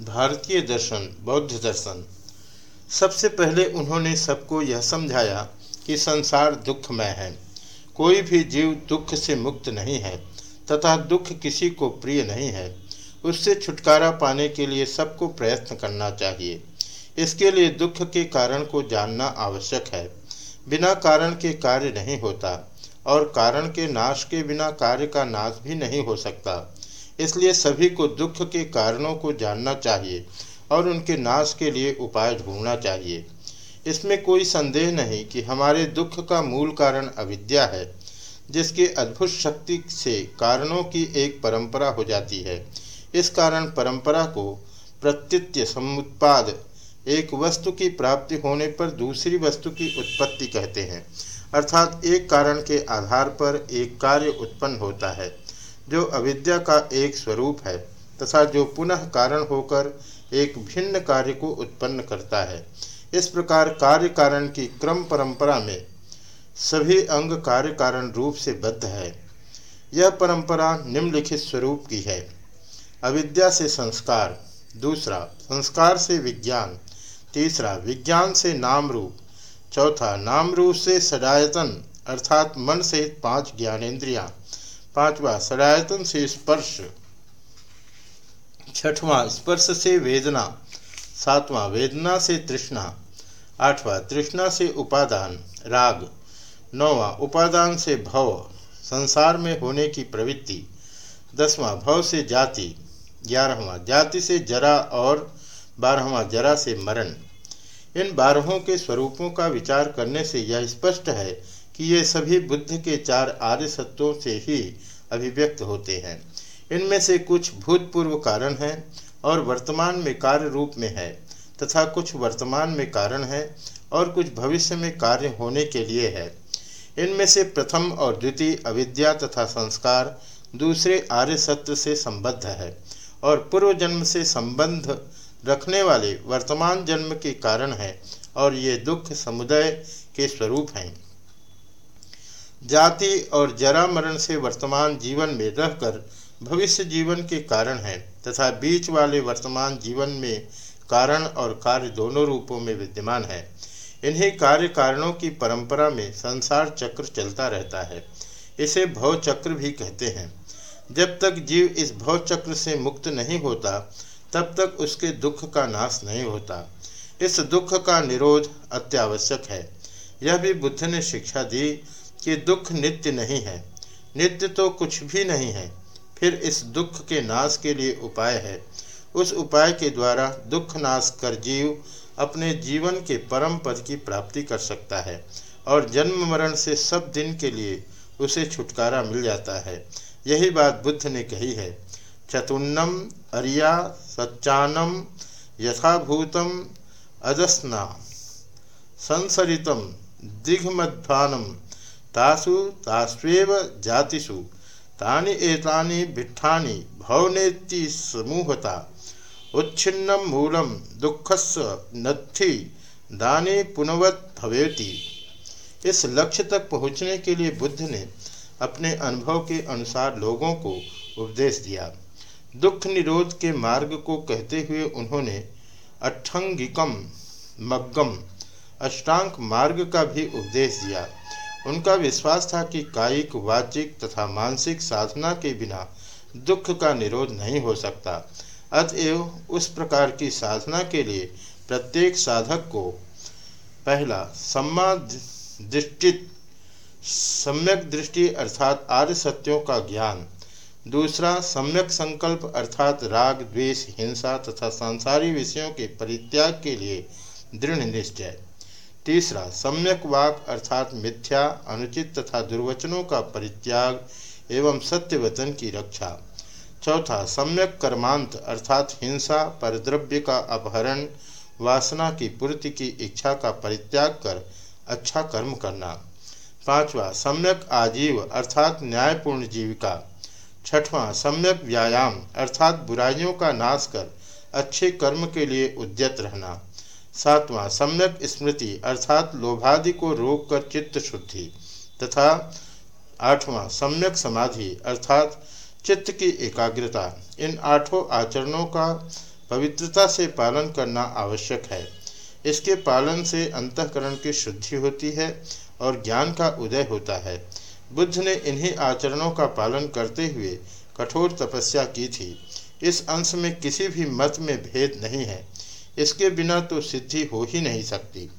भारतीय दर्शन, बौद्ध दर्शन। सबसे पहले उन्होंने सबको यह समझाया कि संसार दुखमय है। कोई भी जीव दुख से मुक्त नहीं है, तथा दुख किसी को प्रिय नहीं है। उससे छुटकारा पाने के लिए सबको प्रयत्न करना चाहिए। इसके लिए दुख के कारण को जानना आवश्यक है। बिना कारण के कार्य नहीं होता, और कारण के नाश के बिना कार्य का नाश भी नहीं हो सकता। इसलिए सभी को दुख के कारणों को जानना चाहिए और उनके नाश के लिए उपाय ढूंढना चाहिए। इसमें कोई संदेह नहीं कि हमारे दुख का मूल कारण अविद्या है, जिसकी अद्भुत शक्ति से कारणों की एक परंपरा हो जाती है। इस कारण परंपरा को प्रत्युत्य, समुत्पाद, एक वस्तु की प्राप्ति होने पर दूसरी वस्तु की उत्पत्ति कहते हैं। अर्थात एक कारण के आधार पर एक कार्य उत्पन्न होता है। जो अविद्या का एक स्वरूप है तथा जो पुनः कारण होकर एक भिन्न कार्य को उत्पन्न करता है। इस प्रकार कार्य कारण की क्रम परंपरा में सभी अंग कार्य कारण रूप से बद्ध है। यह परंपरा निम्नलिखित स्वरूप की है। अविद्या से संस्कार, दूसरा, संस्कार से विज्ञान, तीसरा, विज्ञान से नाम रूप चौथा नाम रूप से सदायतन अर्थात मन सहित पाँच ज्ञानेन्द्रियाँ। पांचवा सडायतन से स्पर्श। छठवां, स्पर्श से वेदना। सातवां, वेदना से तृष्णा। आठवां, तृष्णा से उपादान, राग। नौवां, उपादान से भव, संसार में होने की प्रवृत्ति। दसवां, भव से जाति। ग्यारहवां, जाति से जरा और बारहवां, जरा से मरण। इन बारहों के स्वरूपों का विचार करने से यह स्पष्ट है कि ये सभी बुद्ध के चार आर्य सत्यों से ही अभिव्यक्त होते हैं। इनमें से कुछ भूतपूर्व कारण हैं और वर्तमान में कार्य रूप में है, तथा कुछ वर्तमान में कारण है और कुछ भविष्य में कार्य होने के लिए है। इनमें से प्रथम और द्वितीय अविद्या तथा संस्कार दूसरे आर्य सत्य से संबद्ध है और पूर्व जन्म से संबंध रखने वाले वर्तमान जन्म के कारण है और ये दुख समुदाय के स्वरूप हैं। जाति और जरा मरण से वर्तमान जीवन में रहकर भविष्य जीवन के कारण है, तथा बीच वाले वर्तमान जीवन में कारण और कार्य दोनों रूपों में विद्यमान है। इन्हीं कार्य कारणों की परंपरा में संसार चक्र चलता रहता है। इसे भव चक्र भी कहते हैं। जब तक जीव इस भव चक्र से मुक्त नहीं होता, तब तक उसके दुख का नाश नहीं होता। इस दुख का निरोध अत्यावश्यक है। यह भी बुद्ध ने शिक्षा दी कि दुख नित्य नहीं है। नित्य तो कुछ भी नहीं है, फिर इस दुख के नाश के लिए उपाय है। उस उपाय के द्वारा दुख नाश कर जीव अपने जीवन के परम पद की प्राप्ति कर सकता है और जन्म मरण से सब दिन के लिए उसे छुटकारा मिल जाता है। यही बात बुद्ध ने कही है। चतुन्नम अरिया सच्चानम यथाभूतम अजस्ना संसरितम दिग्मध्वानम तासु, तास्वेव जातिषु। तानि एतानि भिट्ठानि भवनेति समूहता। उच्छिन्नम मूलम दुखस्व नत्थि, दाने पुनवत भवेति। इस लक्ष्य तक पहुँचने के लिए बुद्ध ने अपने अनुभव के अनुसार लोगों को उपदेश दिया। दुख निरोध के मार्ग को कहते हुए उन्होंने अठंगिकम मग्गम अष्टांग मार्ग का भी उपदेश दिया। उनका विश्वास था कि कायिक, वाचिक तथा मानसिक साधना के बिना दुख का निरोध नहीं हो सकता। अतएव उस प्रकार की साधना के लिए प्रत्येक साधक को पहला सम्मा दृष्टि सम्यक दृष्टि अर्थात आर्य सत्यों का ज्ञान, दूसरा सम्यक संकल्प अर्थात राग, द्वेष, हिंसा तथा सांसारी विषयों के परित्याग के लिए दृढ़ निश्चय। तीसरा, सम्यक वाक अर्थात मिथ्या, अनुचित तथा दुर्वचनों का परित्याग एवं सत्य वचन की रक्षा। चौथा, सम्यक कर्मांत अर्थात हिंसा, परद्रव्य का अपहरण, वासना की पूर्ति की इच्छा का परित्याग कर अच्छा कर्म करना। पांचवा, सम्यक आजीव अर्थात न्यायपूर्ण जीविका। छठवां, सम्यक व्यायाम अर्थात बुराइयों का नाश कर अच्छे कर्म के लिए उद्यत रहना। सातवां, सम्यक स्मृति, अर्थात लोभादि को रोक कर चित्त शुद्धि, तथा आठवां, सम्यक समाधि, अर्थात चित्त की एकाग्रता। इन आठों आचरणों का पवित्रता से पालन करना आवश्यक है। इसके पालन से अंतकरण की शुद्धि होती है और ज्ञान का उदय होता है। बुद्ध ने इन्हीं आचरणों का पालन करते हुए कठोर तपस्या की थी। इस अंश में किसी भी मत में भेद नहीं है। इसके बिना तो सिद्धि हो ही नहीं सकती।